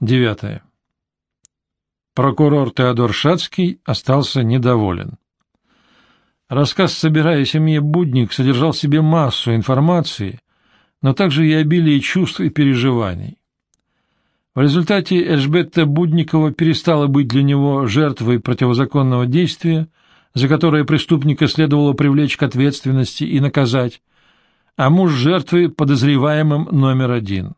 Девятое. Прокурор Теодор Шацкий остался недоволен. Рассказ «Собирая семье Будник» содержал в себе массу информации, но также и обилие чувств и переживаний. В результате Эльжбетта Будникова перестала быть для него жертвой противозаконного действия, за которое преступника следовало привлечь к ответственности и наказать, а муж жертвы подозреваемым номер один.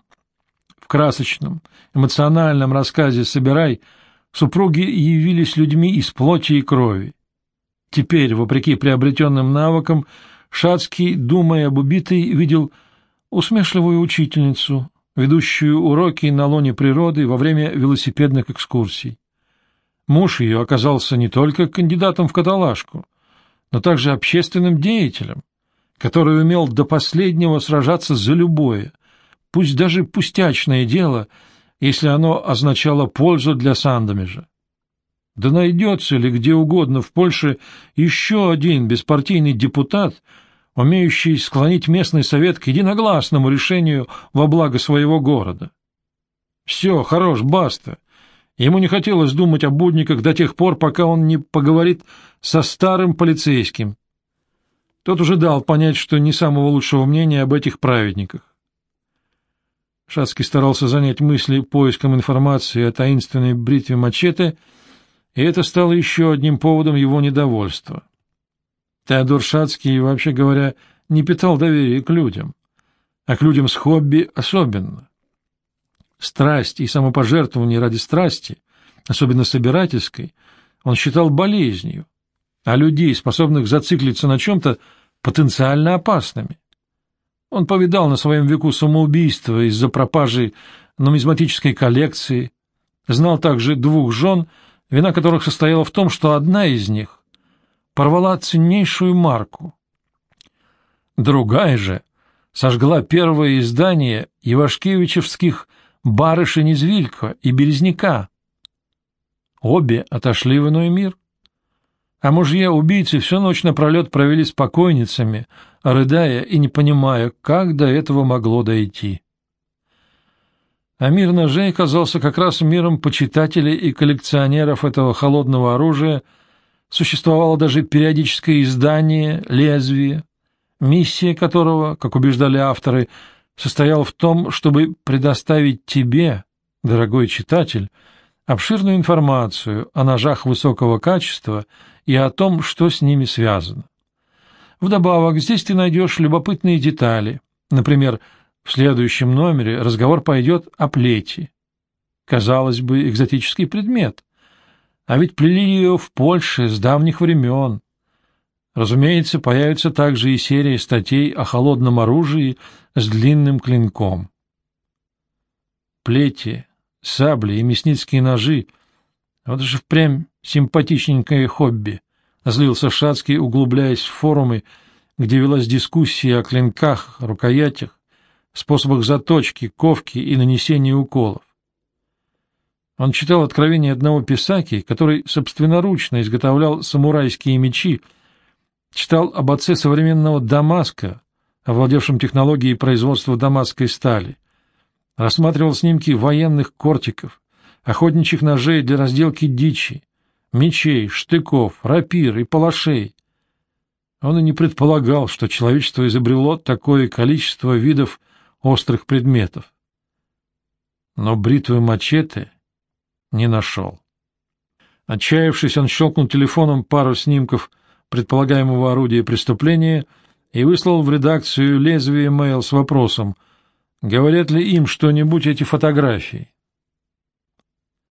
В красочном, эмоциональном рассказе «Собирай» супруги явились людьми из плоти и крови. Теперь, вопреки приобретенным навыкам, Шацкий, думая об убитой, видел усмешливую учительницу, ведущую уроки на лоне природы во время велосипедных экскурсий. Муж ее оказался не только кандидатом в каталажку, но также общественным деятелем, который умел до последнего сражаться за любое, пусть даже пустячное дело, если оно означало пользу для Сандомежа. Да найдется ли где угодно в Польше еще один беспартийный депутат, умеющий склонить местный совет к единогласному решению во благо своего города. Все, хорош, баста. Ему не хотелось думать о будниках до тех пор, пока он не поговорит со старым полицейским. Тот уже дал понять, что не самого лучшего мнения об этих праведниках. Шацкий старался занять мысли поиском информации о таинственной бритве мачете, и это стало еще одним поводом его недовольства. Теодор Шацкий, вообще говоря, не питал доверия к людям, а к людям с хобби особенно. Страсть и самопожертвование ради страсти, особенно собирательской, он считал болезнью, а людей, способных зациклиться на чем-то, потенциально опасными. Он повидал на своем веку самоубийство из-за пропажи нумизматической коллекции, знал также двух жен, вина которых состояла в том, что одна из них порвала ценнейшую марку. Другая же сожгла первое издание Ивашкевичевских «Барышень из Вилька» и «Березняка». Обе отошли в иной мир. А мужья-убийцы всю ночь напролет провели с покойницами, рыдая и не понимая, как до этого могло дойти. А мир ножей оказался как раз миром почитателей и коллекционеров этого холодного оружия — Существовало даже периодическое издание «Лезвие», миссия которого, как убеждали авторы, состояла в том, чтобы предоставить тебе, дорогой читатель, обширную информацию о ножах высокого качества и о том, что с ними связано. Вдобавок, здесь ты найдешь любопытные детали. Например, в следующем номере разговор пойдет о плети. Казалось бы, экзотический предмет, а ведь плели ее в Польше с давних времен. Разумеется, появится также и серия статей о холодном оружии с длинным клинком. Плети, сабли и мясницкие ножи — вот же впрямь симпатичненькое хобби, — злился Шацкий, углубляясь в форумы, где велась дискуссия о клинках, рукоятях, способах заточки, ковки и нанесения уколов. Он читал откровение одного писаки, который собственноручно изготовлял самурайские мечи, читал об отце современного Дамаска, овладевшем технологией производства дамасской стали, рассматривал снимки военных кортиков, охотничьих ножей для разделки дичи, мечей, штыков, рапир и палашей. Он и не предполагал, что человечество изобрело такое количество видов острых предметов. Но бритвы мачете не нашел. Отчаявшись, он щелкнул телефоном пару снимков предполагаемого орудия преступления и выслал в редакцию лезвие мейл с вопросом, говорят ли им что-нибудь эти фотографии.